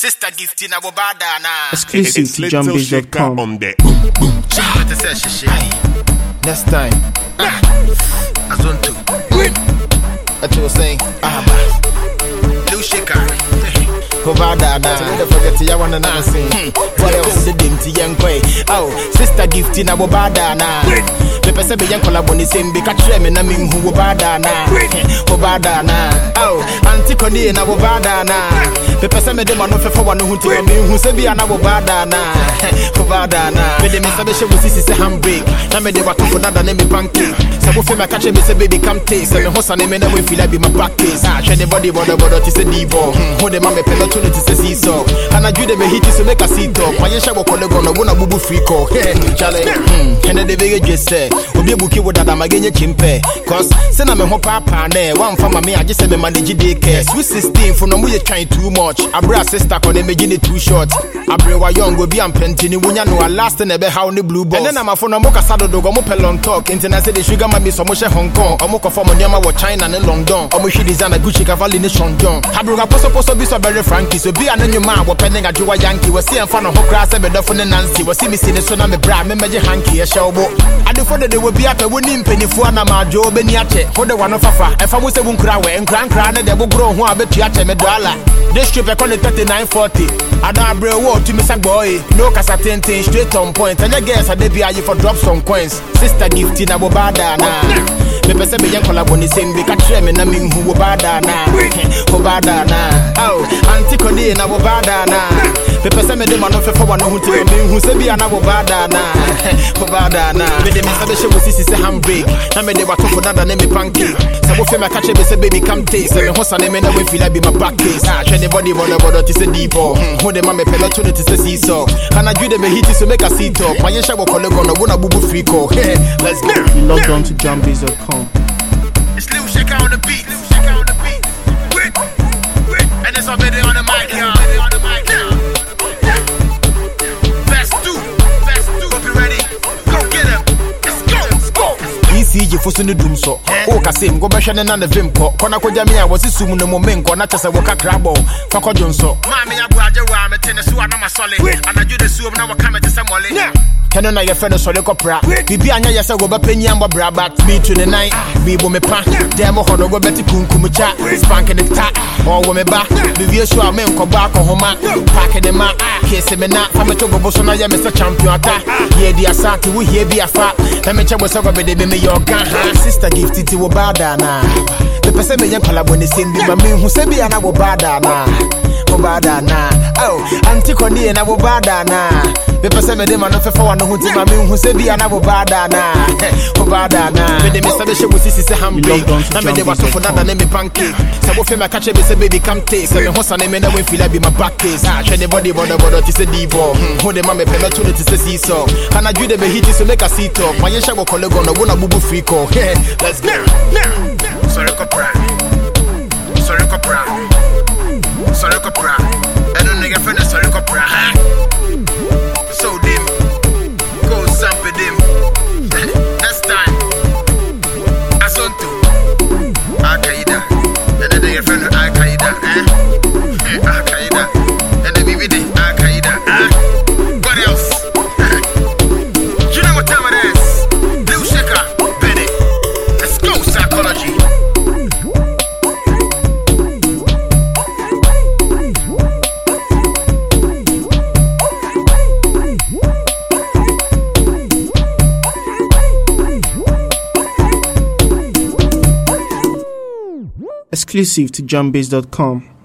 Sister gift in our na. Exclusive It's to Little jumbase.com. on the What is that shit? Next time. Ah. Azonto. That's what I was saying. Ah, Blue shaker. Kovada na. So ya wanna na. What else the dim ti yankwe? Oh, sister gift in our bada na. Pepe sebe yan collab on the same be catch me na min hu bada na. Na. Oh, auntie Connie na bada na. Pepe sebe de man no fe for one hu ti mi hu se bi na bada na. Obada na. Me de hmm, me sebe she wo sisi se handbrake. Na me de wa for nada na me pancake. Se wo fe me se baby come taste. Se me ho sa ne me na we feel like be my case. Ah, hwe the body bodo bodo ti se divo. Ho de ma me pelo to ti se seesaw. And I do the me hit so make a seat up. My yesha wo kole go no wo na bubu free call. Chale. Hmm, Ene de bege just say. Obi ebuki wo dada magenye chimpe. Cause se na me ho papa one fama me agye se me manage day care. Sweet 16 for no mo ye trying too much. Abra sister ne me gine too short. Abre wa young obi am penti ni wunya no a last na be how ne blue balls. And then am no mo kasa dodo go mo pelon talk. The sugar mo she Hong Kong. Omo ko form nyama wo China ne London. Omo hwi designer Gucci Cavalli ne Sean John. Abro ga poso poso bi so very frankie. So bi ananyo ma wo pending adwa yankee. We see emfa no ho kra se be dofo ne Nancy. We see me see ne so na me bra me meje hanky e shawbo. Adefo de de we bi apɛ wo ni mpanifo ana ma adwo obɛni akyɛ wode wano fafa ɛfa wo sɛ wo nkura wɛ nkrankra ne de bogoro ho a bɛtua kyɛ me dɔala distrip ɛkɔ ne 3940 ada aberɛ wo a ɔtumi sa gbɔɔe no kasa tenten straight on point. Ɛnyɛ gas ade bi aye for drop some coins. Sister gift na wo baadaa na mepɛ sɛ bɛyɛ nkɔlabɔ ne sɛm bi ka kyerɛ me na menhu wo baadaa na wo baadaa na ao ante kɔdee na wo baadaa na. Mepɛ sɛ mede ma no fɛfa wa no ho nti menhu sɛ bia na wo baadaa na. Wo baadaa na mede me nsa bɛhyɛ wo sisi sɛ handbrake. Na mede watofo dada ne me pancake sɛ wofɛ mɛka kyerɛ me sɛ baby come taste. Sɛ me ho sane me na woafila bi ma back case. Ah, hwɛ ne bɔde bɔdɔbɔdɔ te sɛ diipɔ ho de ma mepɛ mɛto no te sɛ seesaw anadwo de mehiti so make a seat up. Wɔ kɔlego wo na bubu free call let's go. You logged on to jumbase.com. It's Lil Shaker on the beat. Lil Shaker on the beat. Wait, wait. And it's already on ECG fo so ne dum so. Eh. Wo kasem go bɛhwɛ ne na ne vim kɔ kɔna kɔgya me a wɔse sum no mo menkɔ na kyɛ sɛ wɔkakra bɔ fa kɔdwo nso maame aboagye wɔ a mete ne so a na masɔle anadwo suom na wɔka me te sɛ mmɔle ɛno na yɛfrɛ no sɔre kɔpra biribi anyɛ yɛ sɛ wɔbɛpanyi ambɔ bra but metu ne nan bibo me pa. Dɛ mo hɔ no wɔbɛte kunkum kya spank ne ta. Oh, Ɔwɔ me ba. Bivie so a menkɔbɔ akɔhoma paake ne ma. Kese me na. Fa meto bobo so na yɛ me sɛ champion ata yɛdi asa te wohie bi afa na mekyɛ wo sɛ wɔbɛde be meyɛ ɔga ha. Sister gift ti wo baadaa na mepɛ sɛ menyɛ nkwalabɔ ne sɛm bi ma menhu sɛ bia na wo baadaa na wo baadaa na ao ante kɔneɛ na wo baadaa na mepɛ sɛ mede ma no fɛfa wa no ho nti ma menhu sɛ bia na wo baadaa na wo baadaa na mede me sɛ bɛhyɛ wo sisi sɛ handbrake logged on to na mede wasofo jumbase.com. dada ne me pancake sɛ wofe mɛka kyerɛ me sɛ baby come taste sɛ me ho sane me na woamfila bi ma back case Ah, hwɛ ne bɔde bɔdɔbɔdɔ te sɛ diivɔ ho de ma mepɛ mɛto no te sɛ seesaw anadwo de bɛhiti so make a seat up ma yɛhyɛ wɔ kɔlego no wo na bubu free call let's go. Sorry, Copra. Al-Qaeda. Exclusive to jumbase.com.